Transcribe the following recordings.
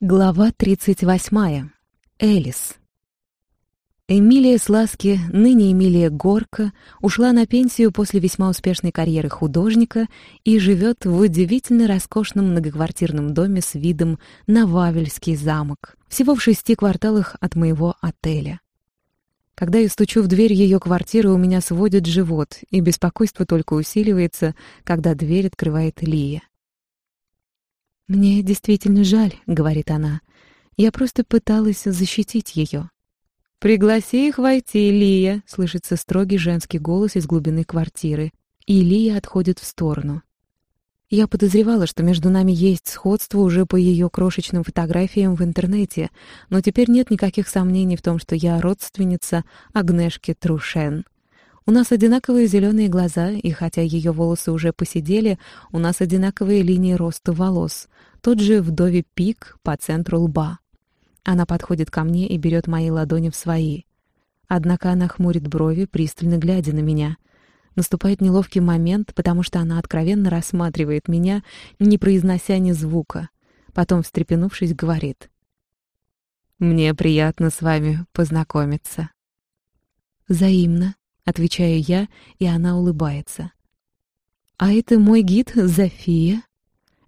Глава 38. Элис. Эмилия Сласки, ныне Эмилия Горка, ушла на пенсию после весьма успешной карьеры художника и живет в удивительно роскошном многоквартирном доме с видом на Вавельский замок, всего в шести кварталах от моего отеля. Когда я стучу в дверь ее квартиры, у меня сводит живот, и беспокойство только усиливается, когда дверь открывает Лия. «Мне действительно жаль», — говорит она. «Я просто пыталась защитить ее». «Пригласи их войти, Лия», — слышится строгий женский голос из глубины квартиры. И Лия отходит в сторону. Я подозревала, что между нами есть сходство уже по ее крошечным фотографиям в интернете, но теперь нет никаких сомнений в том, что я родственница Агнешки Трушен. У нас одинаковые зеленые глаза, и хотя ее волосы уже посидели, у нас одинаковые линии роста волос, тот же вдове пик по центру лба. Она подходит ко мне и берет мои ладони в свои. Однако она хмурит брови, пристально глядя на меня. Наступает неловкий момент, потому что она откровенно рассматривает меня, не произнося ни звука. Потом, встрепенувшись, говорит. «Мне приятно с вами познакомиться». «Взаимно», Отвечаю я, и она улыбается. «А это мой гид Зофия?»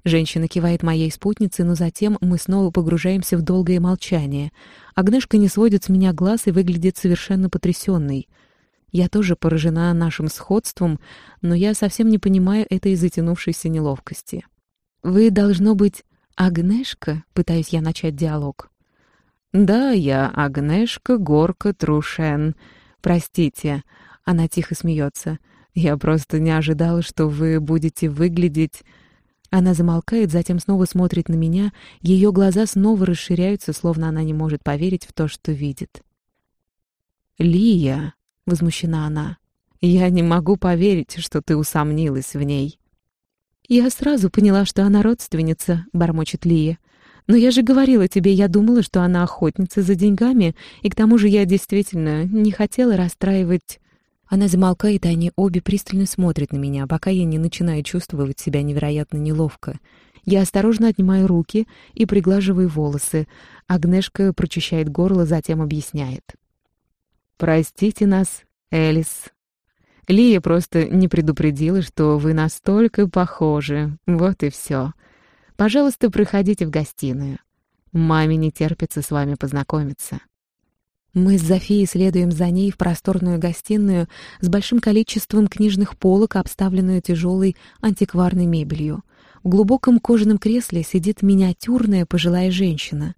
Женщина кивает моей спутнице, но затем мы снова погружаемся в долгое молчание. Агнешка не сводит с меня глаз и выглядит совершенно потрясенной. Я тоже поражена нашим сходством, но я совсем не понимаю этой затянувшейся неловкости. «Вы, должно быть, Агнешка?» — пытаюсь я начать диалог. «Да, я Агнешка Горка Трушен. Простите, она тихо смеется. «Я просто не ожидала, что вы будете выглядеть...» Она замолкает, затем снова смотрит на меня, ее глаза снова расширяются, словно она не может поверить в то, что видит. «Лия!» — возмущена она. «Я не могу поверить, что ты усомнилась в ней». «Я сразу поняла, что она родственница», — бормочет Лия. «Но я же говорила тебе, я думала, что она охотница за деньгами, и к тому же я действительно не хотела расстраивать она замолкает, и они обе пристально смотрят на меня, пока я не начинаю чувствовать себя невероятно неловко. Я осторожно отнимаю руки и приглаживаю волосы. Агнешка прочищает горло, затем объясняет. «Простите нас, Элис. Лия просто не предупредила, что вы настолько похожи. Вот и все. Пожалуйста, проходите в гостиную. Маме не терпится с вами познакомиться». Мы с Зофией следуем за ней в просторную гостиную с большим количеством книжных полок, обставленную тяжелой антикварной мебелью. В глубоком кожаном кресле сидит миниатюрная пожилая женщина.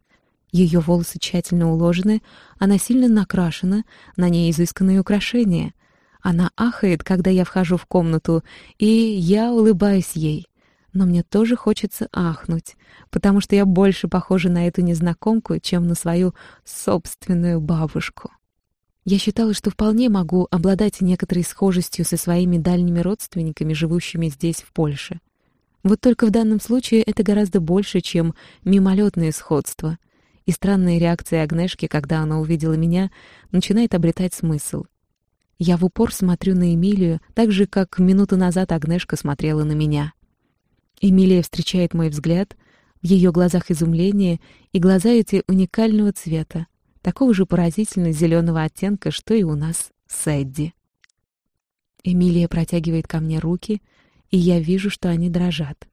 Ее волосы тщательно уложены, она сильно накрашена, на ней изысканные украшения. Она ахает, когда я вхожу в комнату, и я улыбаюсь ей но мне тоже хочется ахнуть, потому что я больше похожа на эту незнакомку, чем на свою собственную бабушку. Я считала, что вполне могу обладать некоторой схожестью со своими дальними родственниками, живущими здесь, в Польше. Вот только в данном случае это гораздо больше, чем мимолетное сходство. И странная реакция Агнешки, когда она увидела меня, начинает обретать смысл. Я в упор смотрю на Эмилию, так же, как минуту назад Агнешка смотрела на меня. Эмилия встречает мой взгляд, в ее глазах изумление, и глаза эти уникального цвета, такого же поразительно зеленого оттенка, что и у нас с Эдди. Эмилия протягивает ко мне руки, и я вижу, что они дрожат.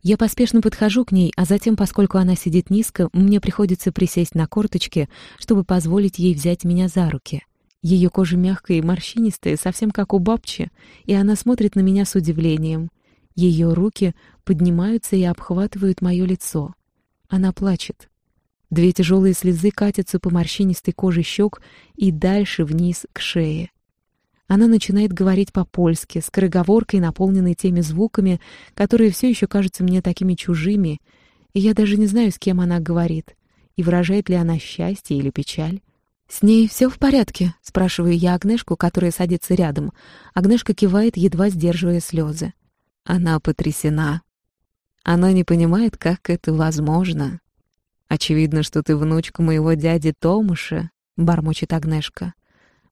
Я поспешно подхожу к ней, а затем, поскольку она сидит низко, мне приходится присесть на корточки, чтобы позволить ей взять меня за руки. Ее кожа мягкая и морщинистая, совсем как у бабчи, и она смотрит на меня с удивлением — ее руки поднимаются и обхватывают мое лицо. Она плачет. Две тяжелые слезы катятся по морщинистой коже щек и дальше вниз к шее. Она начинает говорить по-польски, с скороговоркой, наполненной теми звуками, которые все еще кажутся мне такими чужими, и я даже не знаю, с кем она говорит, и выражает ли она счастье или печаль. «С ней все в порядке?» — спрашиваю я Агнешку, которая садится рядом. Агнешка кивает, едва сдерживая слезы. Она потрясена. Она не понимает, как это возможно. «Очевидно, что ты внучка моего дяди Томаша», — бормочет Агнешка.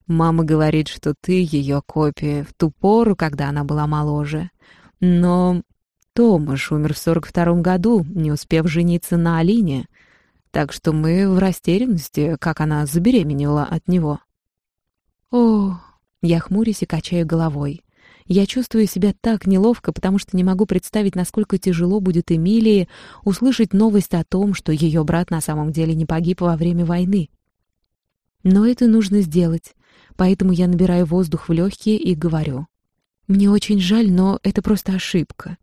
«Мама говорит, что ты ее копия в ту пору, когда она была моложе. Но Томаш умер в сорок втором году, не успев жениться на Алине. Так что мы в растерянности, как она забеременела от него. О, я хмурюсь и качаю головой. Я чувствую себя так неловко, потому что не могу представить, насколько тяжело будет Эмилии услышать новость о том, что ее брат на самом деле не погиб во время войны. Но это нужно сделать, поэтому я набираю воздух в легкие и говорю. Мне очень жаль, но это просто ошибка.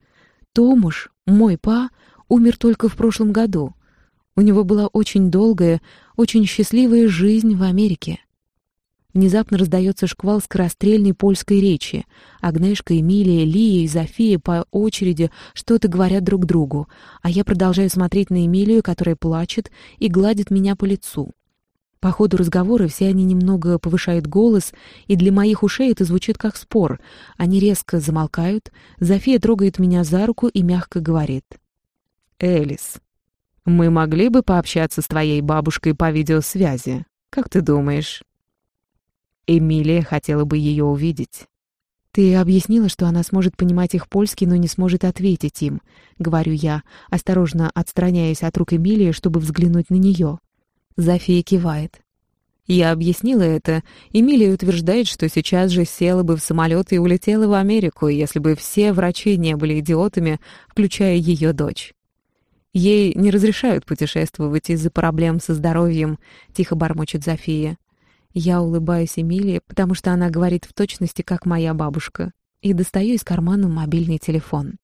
Томуш, мой па, умер только в прошлом году. У него была очень долгая, очень счастливая жизнь в Америке. Внезапно раздается шквал скорострельной польской речи. Агнешка, Эмилия, Лия и Зофия по очереди что-то говорят друг другу, а я продолжаю смотреть на Эмилию, которая плачет и гладит меня по лицу. По ходу разговора все они немного повышают голос, и для моих ушей это звучит как спор. Они резко замолкают, Зофия трогает меня за руку и мягко говорит. «Элис, мы могли бы пообщаться с твоей бабушкой по видеосвязи. Как ты думаешь?» Эмилия хотела бы ее увидеть. «Ты объяснила, что она сможет понимать их польский, но не сможет ответить им», — говорю я, осторожно отстраняясь от рук Эмилии, чтобы взглянуть на нее. Зофия кивает. Я объяснила это. Эмилия утверждает, что сейчас же села бы в самолет и улетела в Америку, если бы все врачи не были идиотами, включая ее дочь. Ей не разрешают путешествовать из-за проблем со здоровьем, тихо бормочет Зофия. Я улыбаюсь Эмилии, потому что она говорит в точности, как моя бабушка, и достаю из кармана мобильный телефон.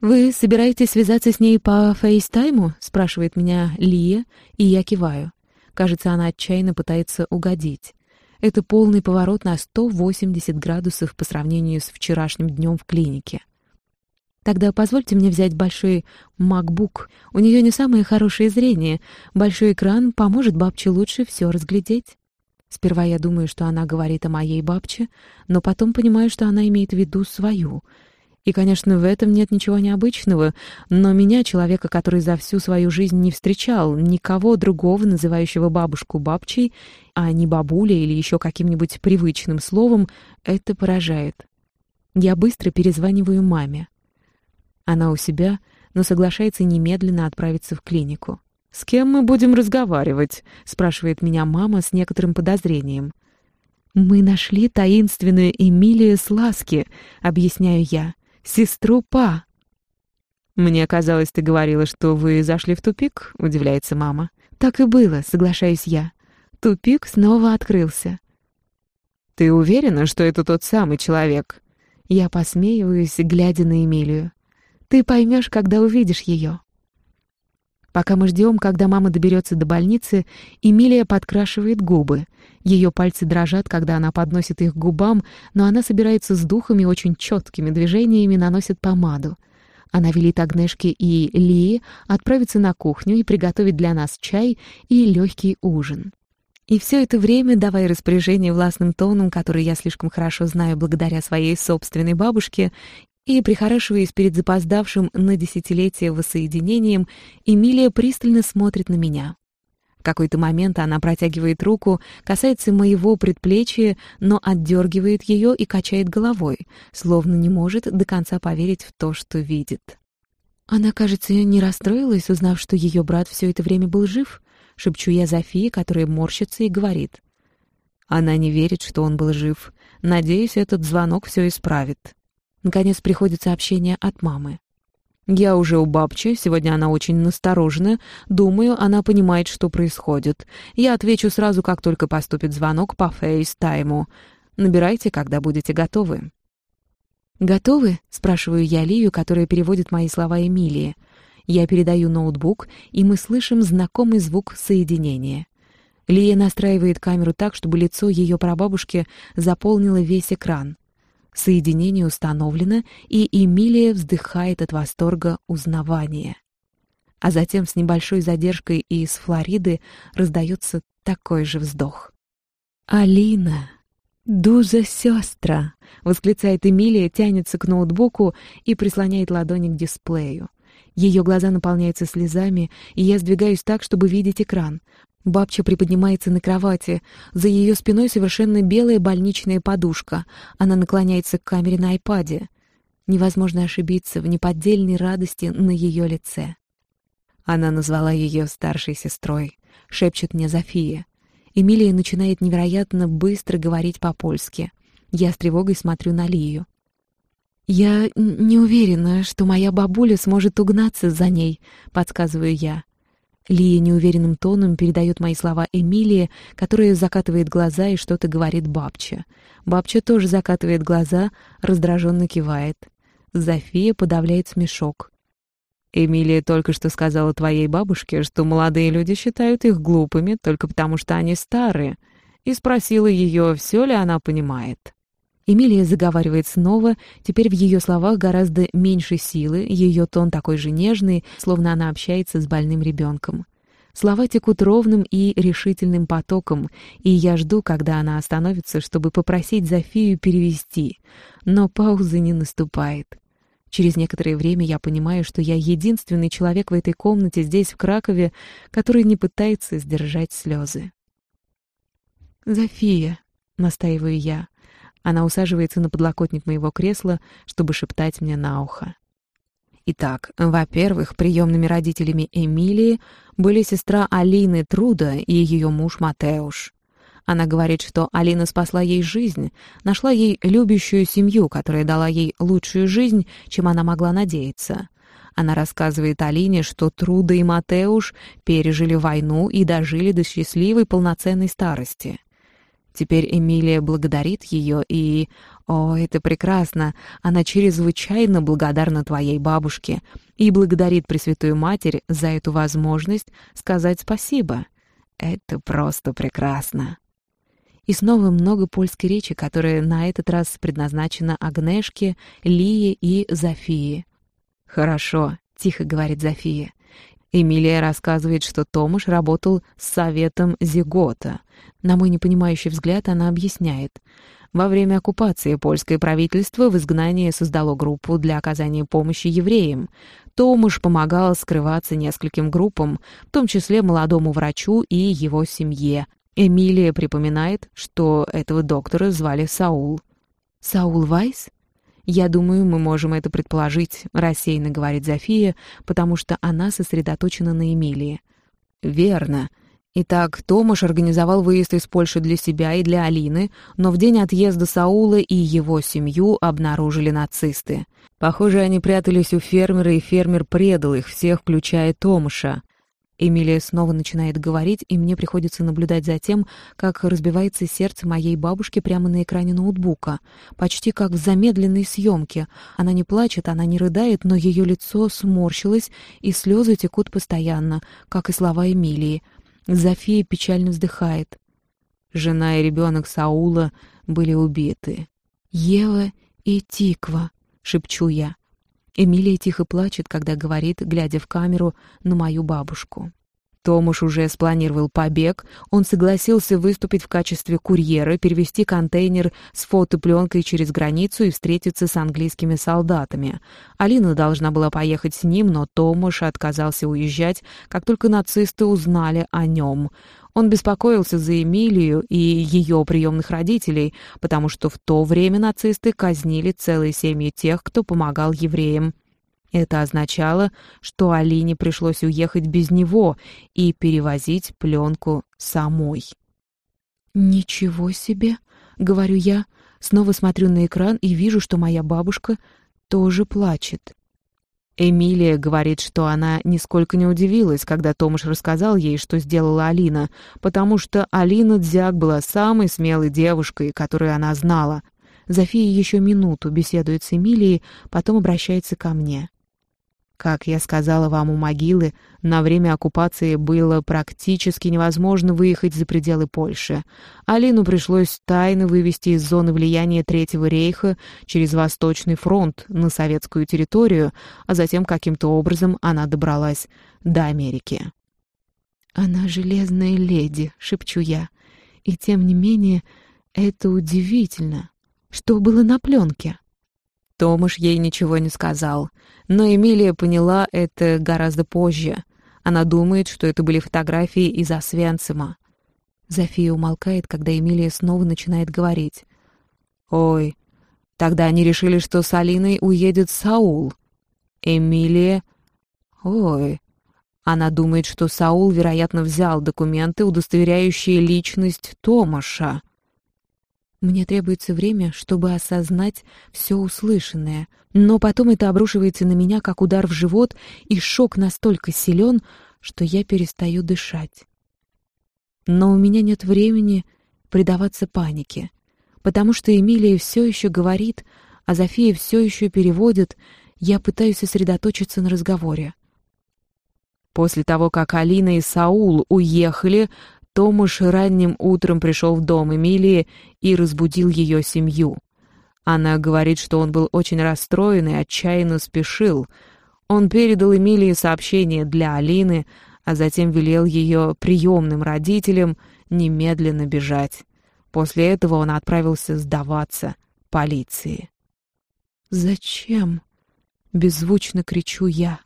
«Вы собираетесь связаться с ней по фейстайму?» — спрашивает меня Лия, и я киваю. Кажется, она отчаянно пытается угодить. Это полный поворот на 180 градусов по сравнению с вчерашним днем в клинике. Тогда позвольте мне взять большой MacBook. У нее не самое хорошее зрение. Большой экран поможет бабче лучше все разглядеть. Сперва я думаю, что она говорит о моей бабче, но потом понимаю, что она имеет в виду свою — и, конечно, в этом нет ничего необычного, но меня, человека, который за всю свою жизнь не встречал никого другого, называющего бабушку бабчей, а не бабулей или еще каким-нибудь привычным словом, это поражает. Я быстро перезваниваю маме. Она у себя, но соглашается немедленно отправиться в клинику. «С кем мы будем разговаривать?» — спрашивает меня мама с некоторым подозрением. «Мы нашли таинственную Эмилию Сласки», — объясняю я сестру Па». «Мне казалось, ты говорила, что вы зашли в тупик», — удивляется мама. «Так и было», — соглашаюсь я. Тупик снова открылся. «Ты уверена, что это тот самый человек?» Я посмеиваюсь, глядя на Эмилию. «Ты поймешь, когда увидишь ее». Пока мы ждем, когда мама доберется до больницы, Эмилия подкрашивает губы. Ее пальцы дрожат, когда она подносит их к губам, но она собирается с духами очень четкими движениями наносит помаду. Она велит Агнешке и Лии отправиться на кухню и приготовить для нас чай и легкий ужин. И все это время, давая распоряжение властным тоном, который я слишком хорошо знаю благодаря своей собственной бабушке, и, прихорашиваясь перед запоздавшим на десятилетие воссоединением, Эмилия пристально смотрит на меня. В какой-то момент она протягивает руку, касается моего предплечья, но отдергивает ее и качает головой, словно не может до конца поверить в то, что видит. Она, кажется, не расстроилась, узнав, что ее брат все это время был жив, шепчу я Зофии, которая морщится и говорит. Она не верит, что он был жив. Надеюсь, этот звонок все исправит. Наконец приходит сообщение от мамы. «Я уже у бабчи, сегодня она очень насторожена. Думаю, она понимает, что происходит. Я отвечу сразу, как только поступит звонок по фейстайму. Набирайте, когда будете готовы». «Готовы?» — спрашиваю я Лию, которая переводит мои слова Эмилии. Я передаю ноутбук, и мы слышим знакомый звук соединения. Лия настраивает камеру так, чтобы лицо ее прабабушки заполнило весь экран. Соединение установлено, и Эмилия вздыхает от восторга узнавания. А затем с небольшой задержкой из Флориды раздается такой же вздох. «Алина! Дуза сестра!» — восклицает Эмилия, тянется к ноутбуку и прислоняет ладони к дисплею. Ее глаза наполняются слезами, и я сдвигаюсь так, чтобы видеть экран. Бабча приподнимается на кровати. За ее спиной совершенно белая больничная подушка. Она наклоняется к камере на айпаде. Невозможно ошибиться в неподдельной радости на ее лице. Она назвала ее старшей сестрой. Шепчет мне Зофия. Эмилия начинает невероятно быстро говорить по-польски. Я с тревогой смотрю на Лию. «Я не уверена, что моя бабуля сможет угнаться за ней», — подсказываю я. Лия неуверенным тоном передает мои слова Эмилии, которая закатывает глаза и что-то говорит бабче. Бабча тоже закатывает глаза, раздраженно кивает. Зофия подавляет смешок. «Эмилия только что сказала твоей бабушке, что молодые люди считают их глупыми только потому, что они старые, и спросила ее, все ли она понимает». Эмилия заговаривает снова, теперь в ее словах гораздо меньше силы, ее тон такой же нежный, словно она общается с больным ребенком. Слова текут ровным и решительным потоком, и я жду, когда она остановится, чтобы попросить Зофию перевести, но паузы не наступает. Через некоторое время я понимаю, что я единственный человек в этой комнате здесь, в Кракове, который не пытается сдержать слезы. «Зофия», — настаиваю я, она усаживается на подлокотник моего кресла, чтобы шептать мне на ухо. Итак, во-первых, приемными родителями Эмилии были сестра Алины Труда и ее муж Матеуш. Она говорит, что Алина спасла ей жизнь, нашла ей любящую семью, которая дала ей лучшую жизнь, чем она могла надеяться. Она рассказывает Алине, что Труда и Матеуш пережили войну и дожили до счастливой полноценной старости. Теперь Эмилия благодарит ее и... О, это прекрасно! Она чрезвычайно благодарна твоей бабушке и благодарит Пресвятую Матерь за эту возможность сказать спасибо. Это просто прекрасно. И снова много польской речи, которая на этот раз предназначена Агнешке, Лие и Зофии. «Хорошо», — тихо говорит Зофия. Эмилия рассказывает, что Томаш работал с советом Зигота. На мой непонимающий взгляд она объясняет. Во время оккупации польское правительство в изгнании создало группу для оказания помощи евреям. Томаш помогал скрываться нескольким группам, в том числе молодому врачу и его семье. Эмилия припоминает, что этого доктора звали Саул. «Саул Вайс?» «Я думаю, мы можем это предположить», — рассеянно говорит Зофия, потому что она сосредоточена на Эмилии. «Верно. Итак, Томаш организовал выезд из Польши для себя и для Алины, но в день отъезда Саула и его семью обнаружили нацисты. Похоже, они прятались у фермера, и фермер предал их всех, включая Томаша. Эмилия снова начинает говорить, и мне приходится наблюдать за тем, как разбивается сердце моей бабушки прямо на экране ноутбука, почти как в замедленной съемке. Она не плачет, она не рыдает, но ее лицо сморщилось, и слезы текут постоянно, как и слова Эмилии. Зофия печально вздыхает. Жена и ребенок Саула были убиты. «Ева и Тиква», — шепчу я. Эмилия тихо плачет, когда говорит, глядя в камеру, на мою бабушку. Томаш уже спланировал побег, он согласился выступить в качестве курьера, перевести контейнер с фотопленкой через границу и встретиться с английскими солдатами. Алина должна была поехать с ним, но Томаш отказался уезжать, как только нацисты узнали о нем. Он беспокоился за Эмилию и ее приемных родителей, потому что в то время нацисты казнили целые семьи тех, кто помогал евреям. Это означало, что Алине пришлось уехать без него и перевозить пленку самой. «Ничего себе!» — говорю я, снова смотрю на экран и вижу, что моя бабушка тоже плачет. Эмилия говорит, что она нисколько не удивилась, когда Томаш рассказал ей, что сделала Алина, потому что Алина Дзяк была самой смелой девушкой, которую она знала. Зофия еще минуту беседует с Эмилией, потом обращается ко мне. Как я сказала вам у могилы, на время оккупации было практически невозможно выехать за пределы Польши. Алину пришлось тайно вывести из зоны влияния Третьего рейха через Восточный фронт на советскую территорию, а затем каким-то образом она добралась до Америки. «Она железная леди», — шепчу я. «И тем не менее, это удивительно. Что было на пленке?» Томаш ей ничего не сказал, но Эмилия поняла это гораздо позже. Она думает, что это были фотографии из Освенцима. Зофия умолкает, когда Эмилия снова начинает говорить. «Ой, тогда они решили, что с Алиной уедет Саул. Эмилия... Ой, Она думает, что Саул, вероятно, взял документы, удостоверяющие личность Томаша. Мне требуется время, чтобы осознать все услышанное, но потом это обрушивается на меня, как удар в живот, и шок настолько силен, что я перестаю дышать. Но у меня нет времени предаваться панике, потому что Эмилия все еще говорит, а Зофия все еще переводит, я пытаюсь сосредоточиться на разговоре. После того, как Алина и Саул уехали, Томаш ранним утром пришел в дом Эмилии и разбудил ее семью. Она говорит, что он был очень расстроен и отчаянно спешил. Он передал Эмилии сообщение для Алины, а затем велел ее приемным родителям немедленно бежать. После этого он отправился сдаваться полиции. «Зачем?» — беззвучно кричу я.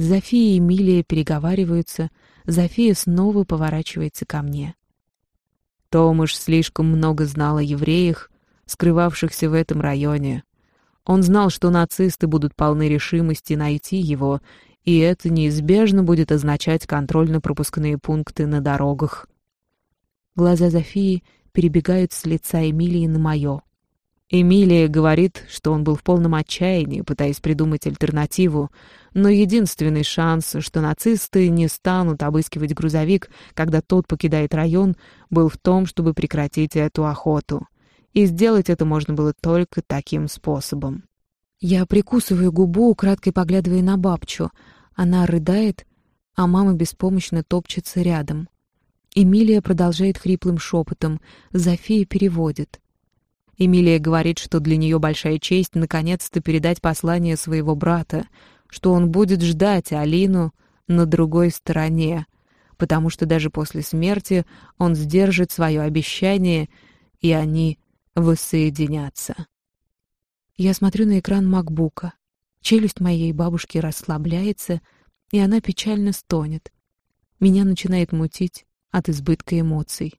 Зофия и Эмилия переговариваются, Зофия снова поворачивается ко мне. Томаш слишком много знал о евреях, скрывавшихся в этом районе. Он знал, что нацисты будут полны решимости найти его, и это неизбежно будет означать контрольно-пропускные пункты на дорогах. Глаза Зофии перебегают с лица Эмилии на мое. Эмилия говорит, что он был в полном отчаянии, пытаясь придумать альтернативу, но единственный шанс, что нацисты не станут обыскивать грузовик, когда тот покидает район, был в том, чтобы прекратить эту охоту. И сделать это можно было только таким способом. Я прикусываю губу, украдкой поглядывая на бабчу. Она рыдает, а мама беспомощно топчется рядом. Эмилия продолжает хриплым шепотом, Зофия переводит. Эмилия говорит, что для нее большая честь наконец-то передать послание своего брата, что он будет ждать Алину на другой стороне, потому что даже после смерти он сдержит свое обещание, и они воссоединятся. Я смотрю на экран макбука. Челюсть моей бабушки расслабляется, и она печально стонет. Меня начинает мутить от избытка эмоций.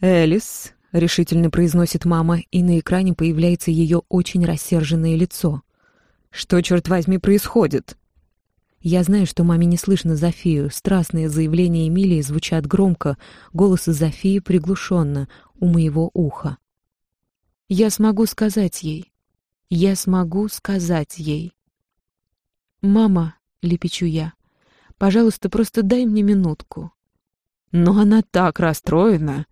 «Элис», — решительно произносит мама, и на экране появляется ее очень рассерженное лицо. «Что, черт возьми, происходит?» Я знаю, что маме не слышно Зофию. Страстные заявления Эмилии звучат громко, голос Зофии приглушенно, у моего уха. Я смогу сказать ей. Я смогу сказать ей. «Мама», — лепечу я, — «пожалуйста, просто дай мне минутку». «Но она так расстроена»,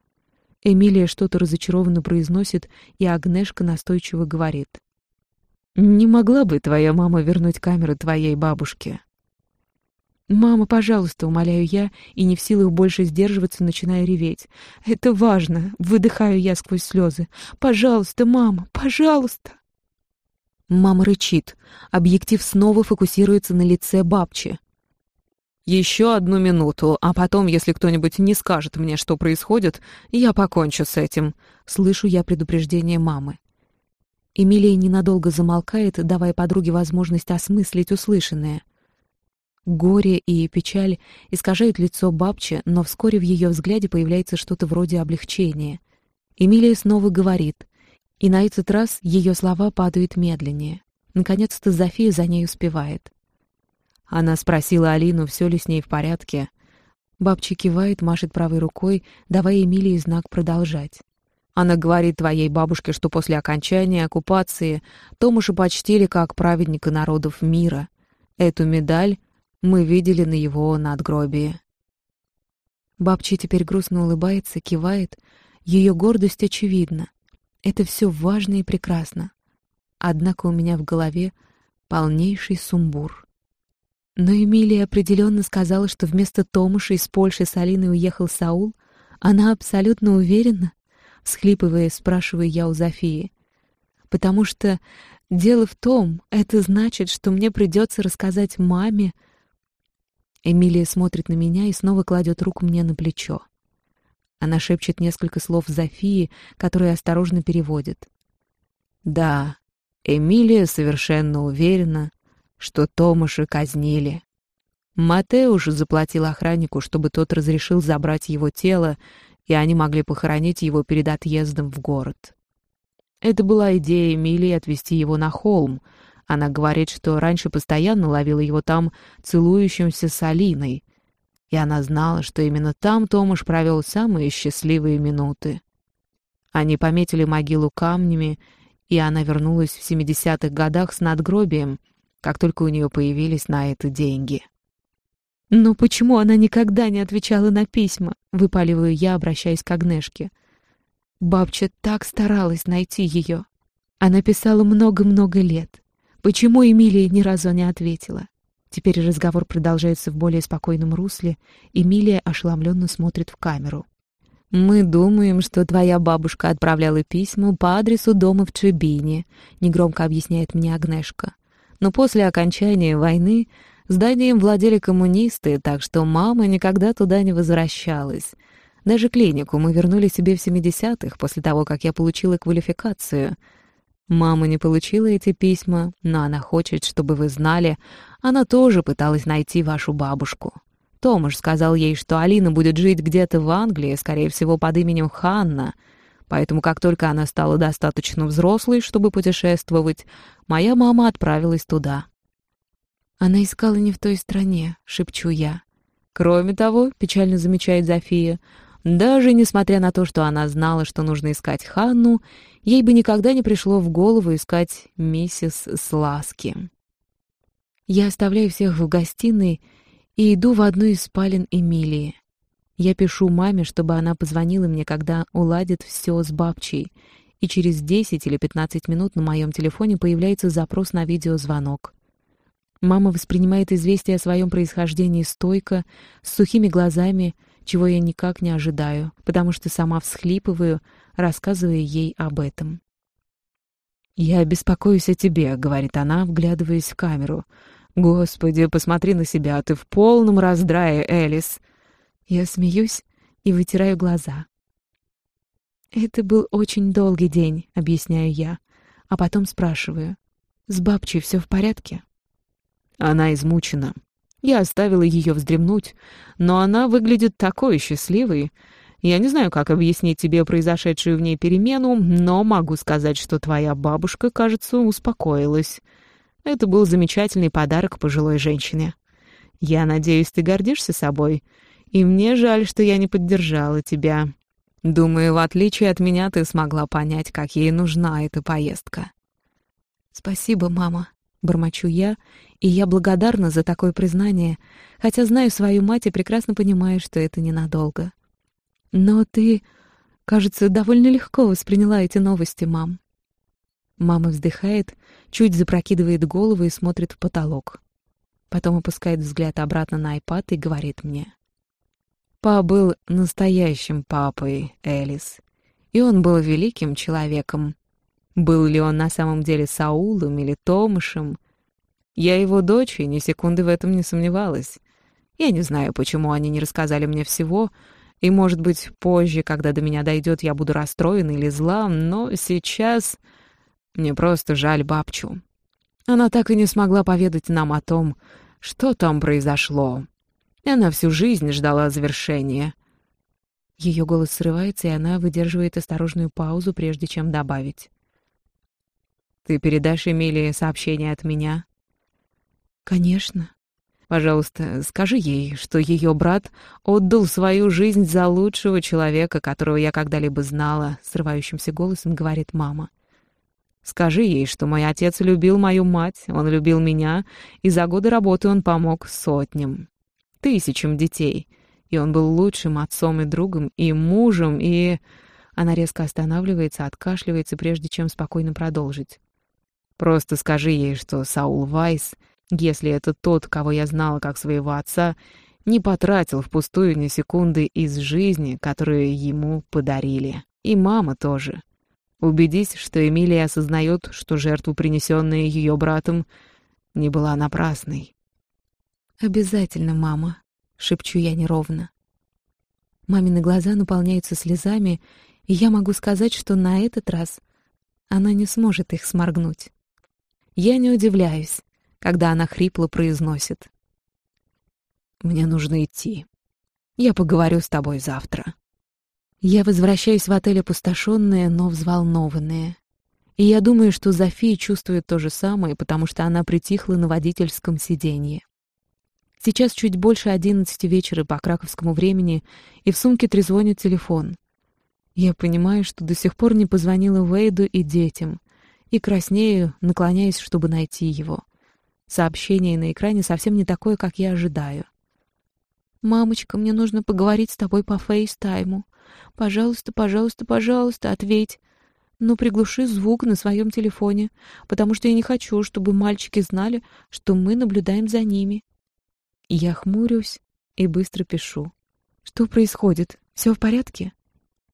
Эмилия что-то разочарованно произносит, и Агнешка настойчиво говорит. «Не могла бы твоя мама вернуть камеру твоей бабушке?» «Мама, пожалуйста», — умоляю я, и не в силах больше сдерживаться, начинаю реветь. «Это важно», — выдыхаю я сквозь слезы. «Пожалуйста, мама, пожалуйста». Мама рычит. Объектив снова фокусируется на лице бабчи. Еще одну минуту, а потом, если кто-нибудь не скажет мне, что происходит, я покончу с этим. Слышу я предупреждение мамы. Эмилия ненадолго замолкает, давая подруге возможность осмыслить услышанное. Горе и печаль искажают лицо бабчи, но вскоре в ее взгляде появляется что-то вроде облегчения. Эмилия снова говорит, и на этот раз ее слова падают медленнее. Наконец-то Зофия за ней успевает. Она спросила Алину, все ли с ней в порядке. Бабча кивает, машет правой рукой, давая Эмилии знак продолжать. Она говорит твоей бабушке, что после окончания оккупации Томаша почтили как праведника народов мира. Эту медаль мы видели на его надгробии. Бабча теперь грустно улыбается, кивает. Ее гордость очевидна. Это все важно и прекрасно. Однако у меня в голове полнейший сумбур. Но Эмилия определенно сказала, что вместо Томаша из Польши с Алиной уехал Саул. Она абсолютно уверена, всхлипывая, спрашиваю я у Зофии. Потому что дело в том, это значит, что мне придется рассказать маме. Эмилия смотрит на меня и снова кладет руку мне на плечо. Она шепчет несколько слов Зофии, которые осторожно переводит. Да, Эмилия совершенно уверена, что Томаша казнили. Матеуш заплатил охраннику, чтобы тот разрешил забрать его тело, и они могли похоронить его перед отъездом в город. Это была идея Эмилии отвезти его на холм, Она говорит, что раньше постоянно ловила его там целующимся с Алиной, и она знала, что именно там Томаш провел самые счастливые минуты. Они пометили могилу камнями, и она вернулась в 70-х годах с надгробием, как только у нее появились на это деньги. «Но почему она никогда не отвечала на письма?» — выпаливаю я, обращаясь к Агнешке. Бабча так старалась найти ее. Она писала много-много лет. Почему Эмилия ни разу не ответила? Теперь разговор продолжается в более спокойном русле. Эмилия ошеломленно смотрит в камеру. «Мы думаем, что твоя бабушка отправляла письма по адресу дома в Чебине», — негромко объясняет мне Агнешка. «Но после окончания войны зданием владели коммунисты, так что мама никогда туда не возвращалась. Даже клинику мы вернули себе в 70-х, после того, как я получила квалификацию». Мама не получила эти письма, но она хочет, чтобы вы знали, она тоже пыталась найти вашу бабушку. Томаш сказал ей, что Алина будет жить где-то в Англии, скорее всего, под именем Ханна. Поэтому, как только она стала достаточно взрослой, чтобы путешествовать, моя мама отправилась туда. «Она искала не в той стране», — шепчу я. «Кроме того», — печально замечает Зофия, даже несмотря на то, что она знала, что нужно искать Ханну, ей бы никогда не пришло в голову искать миссис Сласки. Я оставляю всех в гостиной и иду в одну из спален Эмилии. Я пишу маме, чтобы она позвонила мне, когда уладит все с бабчей, и через 10 или 15 минут на моем телефоне появляется запрос на видеозвонок. Мама воспринимает известие о своем происхождении стойко, с сухими глазами, чего я никак не ожидаю, потому что сама всхлипываю, рассказывая ей об этом. «Я беспокоюсь о тебе», — говорит она, вглядываясь в камеру. «Господи, посмотри на себя, ты в полном раздрае, Элис!» Я смеюсь и вытираю глаза. «Это был очень долгий день», — объясняю я, а потом спрашиваю. «С бабчей все в порядке?» Она измучена. Я оставила ее вздремнуть, но она выглядит такой счастливой. Я не знаю, как объяснить тебе произошедшую в ней перемену, но могу сказать, что твоя бабушка, кажется, успокоилась. Это был замечательный подарок пожилой женщине. Я надеюсь, ты гордишься собой, и мне жаль, что я не поддержала тебя. Думаю, в отличие от меня, ты смогла понять, как ей нужна эта поездка. Спасибо, мама, бормочу я, и я благодарна за такое признание, хотя знаю свою мать и прекрасно понимаю, что это ненадолго. Но ты, кажется, довольно легко восприняла эти новости, мам. Мама вздыхает, чуть запрокидывает голову и смотрит в потолок. Потом опускает взгляд обратно на iPad и говорит мне. «Па был настоящим папой, Элис, и он был великим человеком. Был ли он на самом деле Саулом или Томашем? Я его дочь, и ни секунды в этом не сомневалась. Я не знаю, почему они не рассказали мне всего, и, может быть, позже, когда до меня дойдет, я буду расстроена или зла, но сейчас мне просто жаль бабчу. Она так и не смогла поведать нам о том, что там произошло. И она всю жизнь ждала завершения. Ее голос срывается, и она выдерживает осторожную паузу, прежде чем добавить. «Ты передашь Эмилии сообщение от меня?» «Конечно», Пожалуйста, скажи ей, что ее брат отдал свою жизнь за лучшего человека, которого я когда-либо знала», — срывающимся голосом говорит мама. «Скажи ей, что мой отец любил мою мать, он любил меня, и за годы работы он помог сотням, тысячам детей, и он был лучшим отцом и другом, и мужем, и...» Она резко останавливается, откашливается, прежде чем спокойно продолжить. «Просто скажи ей, что Саул Вайс — если это тот, кого я знала как своего отца, не потратил впустую ни секунды из жизни, которую ему подарили. И мама тоже. Убедись, что Эмилия осознает, что жертву, принесенная ее братом, не была напрасной. «Обязательно, мама», — шепчу я неровно. Мамины глаза наполняются слезами, и я могу сказать, что на этот раз она не сможет их сморгнуть. Я не удивляюсь когда она хрипло произносит. «Мне нужно идти. Я поговорю с тобой завтра». Я возвращаюсь в отель опустошенная, но взволнованная. И я думаю, что Зофия чувствует то же самое, потому что она притихла на водительском сиденье. Сейчас чуть больше одиннадцати вечера по краковскому времени, и в сумке трезвонит телефон. Я понимаю, что до сих пор не позвонила Уэйду и детям, и краснею, наклоняясь, чтобы найти его. Сообщение на экране совсем не такое, как я ожидаю. «Мамочка, мне нужно поговорить с тобой по фейстайму. Пожалуйста, пожалуйста, пожалуйста, ответь. Но приглуши звук на своем телефоне, потому что я не хочу, чтобы мальчики знали, что мы наблюдаем за ними. Я хмурюсь и быстро пишу. «Что происходит? Все в порядке?»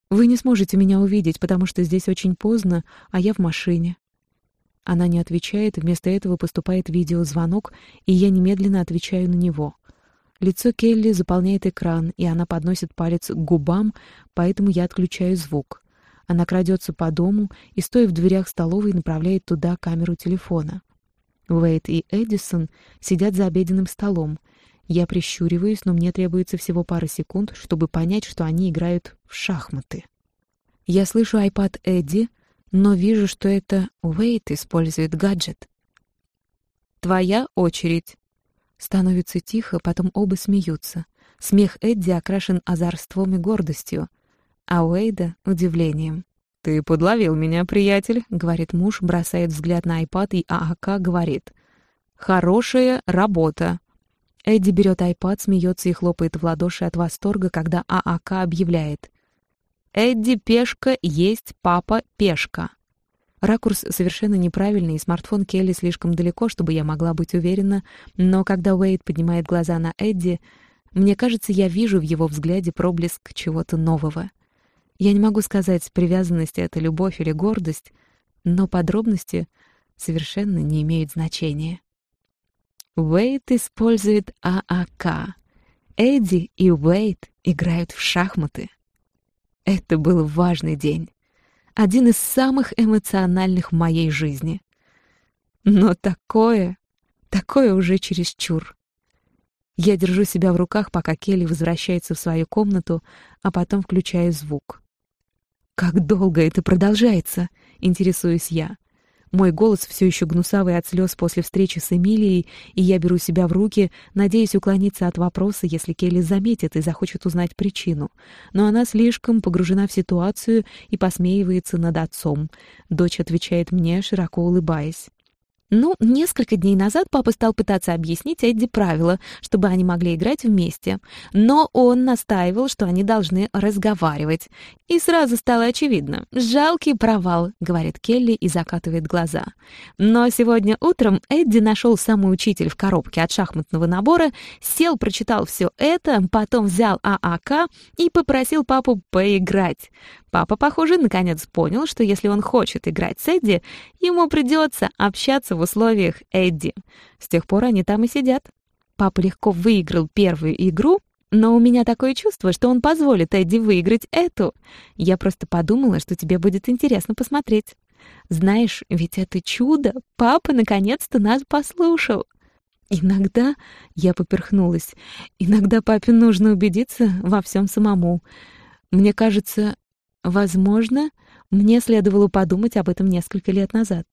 «Вы не сможете меня увидеть, потому что здесь очень поздно, а я в машине». Она не отвечает, вместо этого поступает видеозвонок, и я немедленно отвечаю на него. Лицо Келли заполняет экран, и она подносит палец к губам, поэтому я отключаю звук. Она крадется по дому и, стоя в дверях столовой, направляет туда камеру телефона. Уэйт и Эдисон сидят за обеденным столом, я прищуриваюсь, но мне требуется всего пара секунд, чтобы понять, что они играют в шахматы. Я слышу iPad Эдди, но вижу, что это Уэйт использует гаджет. «Твоя очередь». Становится тихо, потом оба смеются. Смех Эдди окрашен озорством и гордостью, а Уэйда — удивлением. «Ты подловил меня, приятель», — говорит муж, бросает взгляд на iPad, и ААК говорит. «Хорошая работа». Эдди берет айпад, смеется и хлопает в ладоши от восторга, когда ААК объявляет. «Эдди Пешка есть папа Пешка». Ракурс совершенно неправильный, и смартфон Келли слишком далеко, чтобы я могла быть уверена, но когда Уэйд поднимает глаза на Эдди, мне кажется, я вижу в его взгляде проблеск чего-то нового. Я не могу сказать, привязанность — это любовь или гордость, но подробности совершенно не имеют значения. Уэйт использует ААК. Эдди и Уэйт играют в шахматы. Это был важный день. Один из самых эмоциональных в моей жизни. Но такое, такое уже чересчур. Я держу себя в руках, пока Келли возвращается в свою комнату, а потом включаю звук. «Как долго это продолжается?» — интересуюсь я. Мой голос все еще гнусавый от слез после встречи с Эмилией, и я беру себя в руки, надеясь уклониться от вопроса, если Келли заметит и захочет узнать причину. Но она слишком погружена в ситуацию и посмеивается над отцом. Дочь отвечает мне, широко улыбаясь. Ну, несколько дней назад папа стал пытаться объяснить Эдди правила, чтобы они могли играть вместе. Но он настаивал, что они должны разговаривать. И сразу стало очевидно. «Жалкий провал», — говорит Келли и закатывает глаза. Но сегодня утром Эдди нашел самый учитель в коробке от шахматного набора, сел, прочитал все это, потом взял ААК и попросил папу поиграть. Папа, похоже, наконец понял, что если он хочет играть с Эдди, ему придется общаться в условиях Эдди. С тех пор они там и сидят. Папа легко выиграл первую игру, но у меня такое чувство, что он позволит Эдди выиграть эту. Я просто подумала, что тебе будет интересно посмотреть. Знаешь, ведь это чудо. Папа наконец-то нас послушал. Иногда я поперхнулась. Иногда папе нужно убедиться во всем самому. Мне кажется, Возможно, мне следовало подумать об этом несколько лет назад.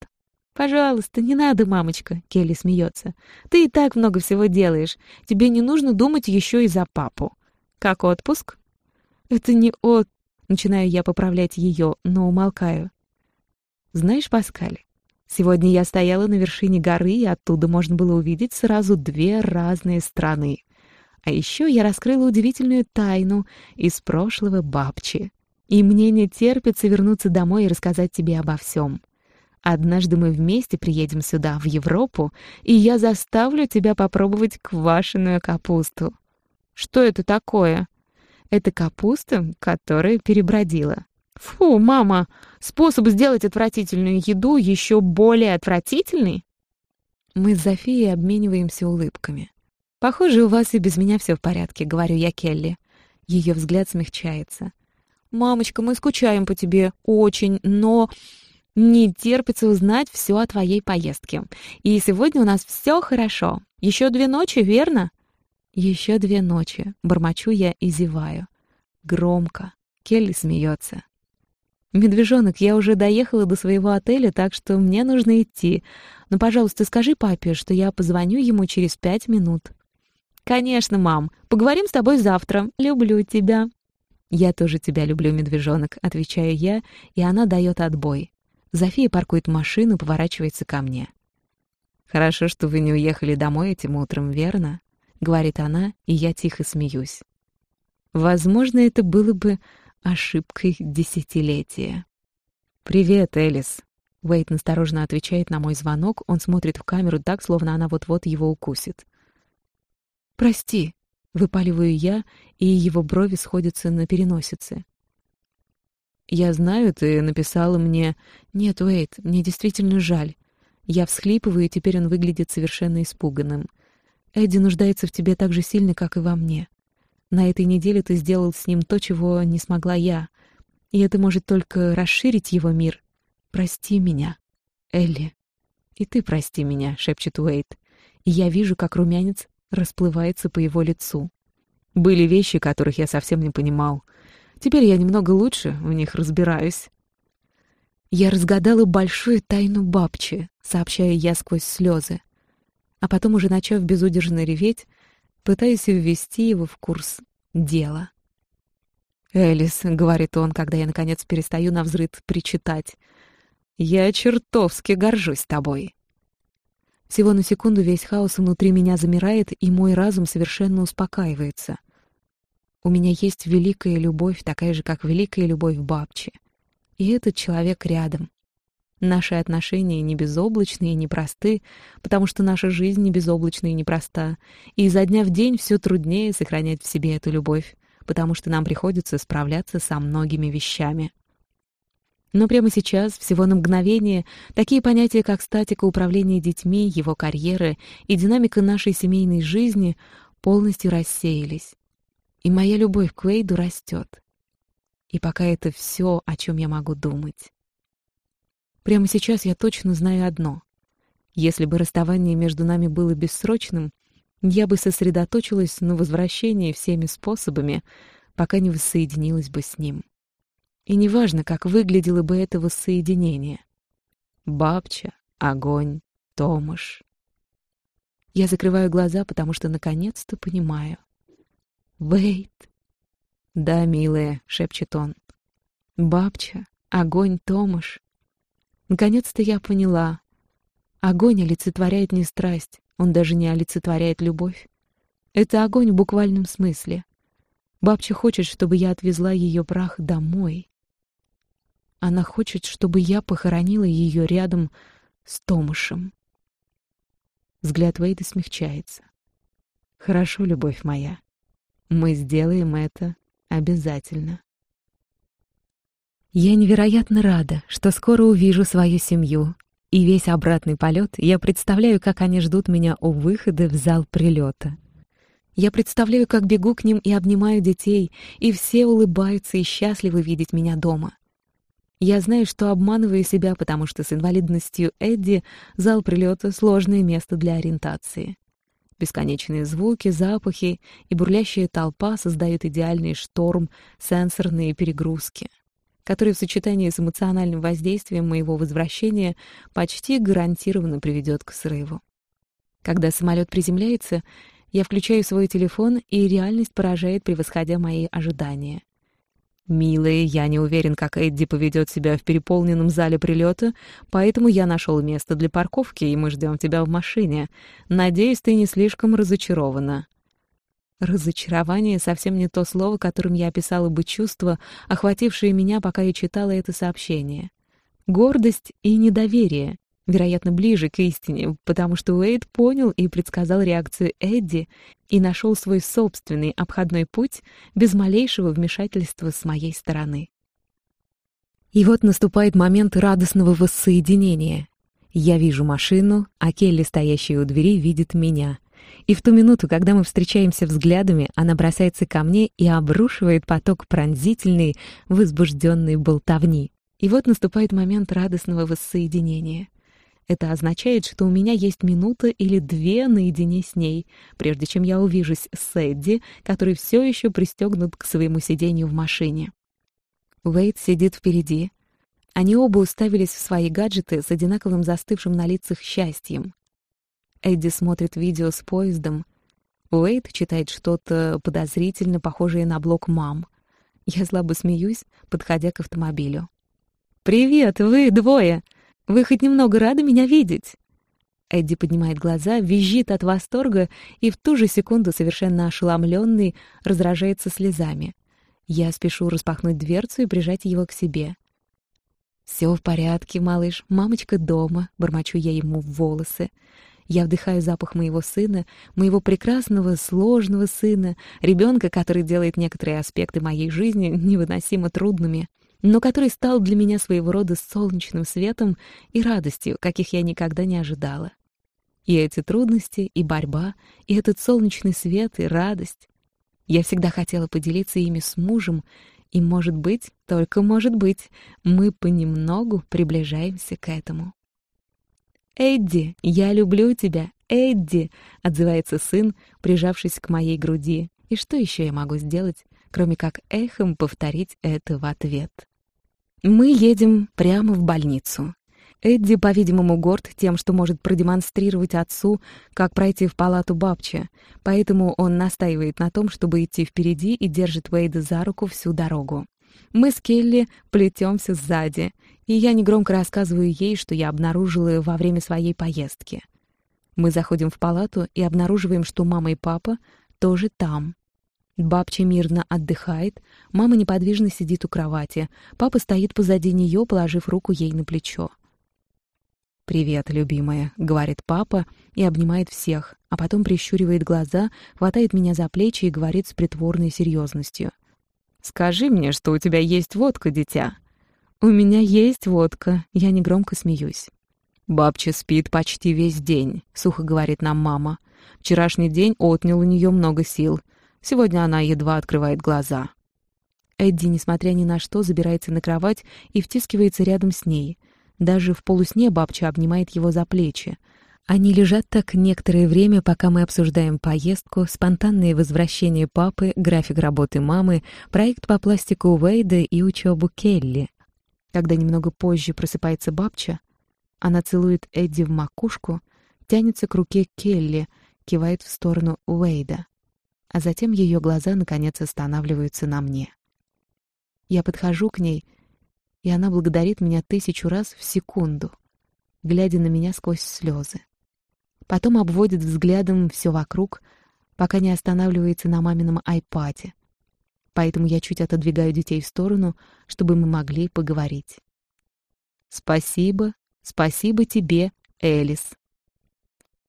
«Пожалуйста, не надо, мамочка», — Келли смеется. «Ты и так много всего делаешь. Тебе не нужно думать еще и за папу». «Как отпуск?» «Это не от...» — начинаю я поправлять ее, но умолкаю. «Знаешь, Паскаль, сегодня я стояла на вершине горы, и оттуда можно было увидеть сразу две разные страны. А еще я раскрыла удивительную тайну из прошлого бабчи. И мне не терпится вернуться домой и рассказать тебе обо всем. Однажды мы вместе приедем сюда, в Европу, и я заставлю тебя попробовать квашеную капусту. Что это такое? Это капуста, которая перебродила. Фу, мама, способ сделать отвратительную еду еще более отвратительный? Мы с Зофией обмениваемся улыбками. «Похоже, у вас и без меня все в порядке», — говорю я Келли. Ее взгляд смягчается. «Мамочка, мы скучаем по тебе очень, но не терпится узнать все о твоей поездке. И сегодня у нас все хорошо. Еще две ночи, верно?» «Еще две ночи», — бормочу я и зеваю. Громко. Келли смеется. «Медвежонок, я уже доехала до своего отеля, так что мне нужно идти. Но, пожалуйста, скажи папе, что я позвоню ему через пять минут». «Конечно, мам. Поговорим с тобой завтра. Люблю тебя». «Я тоже тебя люблю, медвежонок», — отвечаю я, и она дает отбой. Зофия паркует машину, поворачивается ко мне. «Хорошо, что вы не уехали домой этим утром, верно?» — говорит она, и я тихо смеюсь. Возможно, это было бы ошибкой десятилетия. «Привет, Элис!» Уэйт настороженно отвечает на мой звонок, он смотрит в камеру так, словно она вот-вот его укусит. «Прости», — выпаливаю я, и его брови сходятся на переносице. «Я знаю, ты написала мне...» «Нет, Уэйт, мне действительно жаль». Я всхлипываю, и теперь он выглядит совершенно испуганным. Эдди нуждается в тебе так же сильно, как и во мне. На этой неделе ты сделал с ним то, чего не смогла я. И это может только расширить его мир. Прости меня, Элли. И ты прости меня, шепчет Уэйт. И я вижу, как румянец расплывается по его лицу. Были вещи, которых я совсем не понимал. Теперь я немного лучше в них разбираюсь. Я разгадала большую тайну бабчи, сообщаю я сквозь слезы а потом, уже начав безудержно реветь, пытаюсь ввести его в курс дела. «Элис», — говорит он, когда я, наконец, перестаю на взрыд причитать, — «я чертовски горжусь тобой». Всего на секунду весь хаос внутри меня замирает, и мой разум совершенно успокаивается. У меня есть великая любовь, такая же, как великая любовь бабчи. И этот человек рядом. Наши отношения не безоблачные и непросты, потому что наша жизнь не безоблачна и непроста, и изо дня в день все труднее сохранять в себе эту любовь, потому что нам приходится справляться со многими вещами. Но прямо сейчас, всего на мгновение, такие понятия, как статика управления детьми, его карьера и динамика нашей семейной жизни полностью рассеялись. И моя любовь к Уэйду растет. И пока это все, о чем я могу думать. Прямо сейчас я точно знаю одно. Если бы расставание между нами было бессрочным, я бы сосредоточилась на возвращении всеми способами, пока не воссоединилась бы с ним. И неважно, как выглядело бы это воссоединение. Бабча, огонь, Томаш. Я закрываю глаза, потому что наконец-то понимаю. «Вейт!» «Да, милая», — шепчет он. «Бабча, огонь, Томаш. Наконец-то я поняла. Огонь олицетворяет не страсть, он даже не олицетворяет любовь. Это огонь в буквальном смысле. Бабча хочет, чтобы я отвезла ее прах домой. Она хочет, чтобы я похоронила ее рядом с Томышем. Взгляд Вейда смягчается. «Хорошо, любовь моя. Мы сделаем это обязательно». Я невероятно рада, что скоро увижу свою семью. И весь обратный полет я представляю, как они ждут меня у выхода в зал прилета. Я представляю, как бегу к ним и обнимаю детей, и все улыбаются и счастливы видеть меня дома. Я знаю, что обманываю себя, потому что с инвалидностью Эдди зал прилета — сложное место для ориентации. Бесконечные звуки, запахи и бурлящая толпа создают идеальный шторм, сенсорные перегрузки — который в сочетании с эмоциональным воздействием моего возвращения почти гарантированно приведет к срыву. Когда самолет приземляется, я включаю свой телефон, и реальность поражает, превосходя мои ожидания. «Милая, я не уверен, как Эдди поведет себя в переполненном зале прилета, поэтому я нашел место для парковки, и мы ждем тебя в машине. Надеюсь, ты не слишком разочарована». Разочарование — совсем не то слово, которым я описала бы чувства, охватившие меня, пока я читала это сообщение. Гордость и недоверие, вероятно, ближе к истине, потому что Уэйд понял и предсказал реакцию Эдди и нашел свой собственный обходной путь без малейшего вмешательства с моей стороны. И вот наступает момент радостного воссоединения. Я вижу машину, а Келли, стоящая у двери, видит меня — и в ту минуту, когда мы встречаемся взглядами, она бросается ко мне и обрушивает поток пронзительной, возбужденной болтовни. И вот наступает момент радостного воссоединения. Это означает, что у меня есть минута или две наедине с ней, прежде чем я увижусь с Эдди, который все еще пристегнут к своему сиденью в машине. Уэйд сидит впереди, Они оба уставились в свои гаджеты с одинаковым застывшим на лицах счастьем. Эдди смотрит видео с поездом. Уэйд читает что-то подозрительно похожее на блог мам. Я слабо смеюсь, подходя к автомобилю. «Привет, вы двое! Вы хоть немного рады меня видеть?» Эдди поднимает глаза, визжит от восторга и в ту же секунду, совершенно ошеломленный, раздражается слезами. Я спешу распахнуть дверцу и прижать его к себе. «Все в порядке, малыш, мамочка дома», — бормочу я ему в волосы. Я вдыхаю запах моего сына, моего прекрасного, сложного сына, ребенка, который делает некоторые аспекты моей жизни невыносимо трудными, но который стал для меня своего рода солнечным светом и радостью, каких я никогда не ожидала. И эти трудности, и борьба, и этот солнечный свет, и радость. Я всегда хотела поделиться ими с мужем, и, может быть, только может быть, мы понемногу приближаемся к этому. «Эдди, я люблю тебя, Эдди!» — отзывается сын, прижавшись к моей груди. И что еще я могу сделать, кроме как эхом повторить это в ответ? Мы едем прямо в больницу. Эдди, по-видимому, горд тем, что может продемонстрировать отцу, как пройти в палату Бабча, поэтому он настаивает на том, чтобы идти впереди и держит Уэйда за руку всю дорогу. Мы с Келли плетемся сзади, и я негромко рассказываю ей, что я обнаружила во время своей поездки. Мы заходим в палату и обнаруживаем, что мама и папа тоже там. Бабча мирно отдыхает, мама неподвижно сидит у кровати, папа стоит позади нее, положив руку ей на плечо. «Привет, любимая», — говорит папа и обнимает всех, а потом прищуривает глаза, хватает меня за плечи и говорит с притворной серьезностью. «Скажи мне, что у тебя есть водка, дитя». «У меня есть водка», — я негромко смеюсь. «Бабча спит почти весь день», — сухо говорит нам мама. «Вчерашний день отнял у нее много сил. Сегодня она едва открывает глаза». Эдди, несмотря ни на что, забирается на кровать и втискивается рядом с ней. Даже в полусне бабча обнимает его за плечи. Они лежат так некоторое время, пока мы обсуждаем поездку, спонтанные возвращения папы, график работы мамы, проект по пластику Уэйда и учебу Келли. Когда немного позже просыпается бабча, она целует Эдди в макушку, тянется к руке Келли, кивает в сторону Уэйда. А затем ее глаза наконец останавливаются на мне. Я подхожу к ней, и она благодарит меня тысячу раз в секунду, глядя на меня сквозь слезы потом обводит взглядом все вокруг, пока не останавливается на мамином айпаде. Поэтому я чуть отодвигаю детей в сторону, чтобы мы могли поговорить. «Спасибо, спасибо тебе, Элис».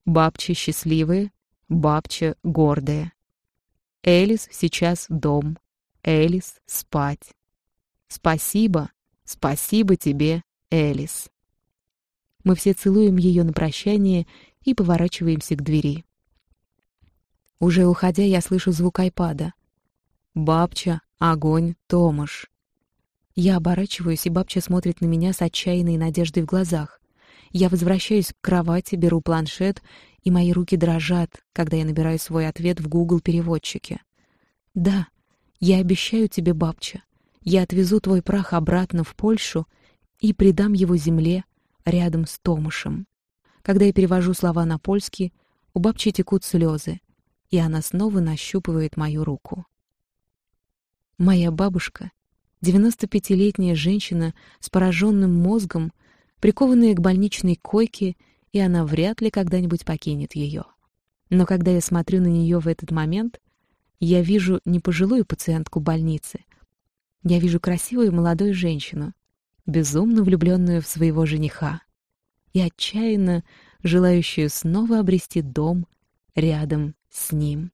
Бабча счастливая, бабча гордая. Элис сейчас дом, Элис спать. Спасибо, спасибо тебе, Элис. Мы все целуем ее на прощание и поворачиваемся к двери. Уже уходя, я слышу звук айпада. «Бабча, огонь, Томаш». Я оборачиваюсь, и бабча смотрит на меня с отчаянной надеждой в глазах. Я возвращаюсь к кровати, беру планшет, и мои руки дрожат, когда я набираю свой ответ в Google-переводчике. «Да, я обещаю тебе, бабча, я отвезу твой прах обратно в Польшу и придам его земле рядом с Томашем». Когда я перевожу слова на польский, у бабчи текут слезы, и она снова нащупывает мою руку. Моя бабушка, 95-летняя женщина с пораженным мозгом, прикованная к больничной койке, и она вряд ли когда-нибудь покинет ее. Но когда я смотрю на нее в этот момент, я вижу не пожилую пациентку больницы. Я вижу красивую молодую женщину, безумно влюбленную в своего жениха и отчаянно желающую снова обрести дом рядом с ним.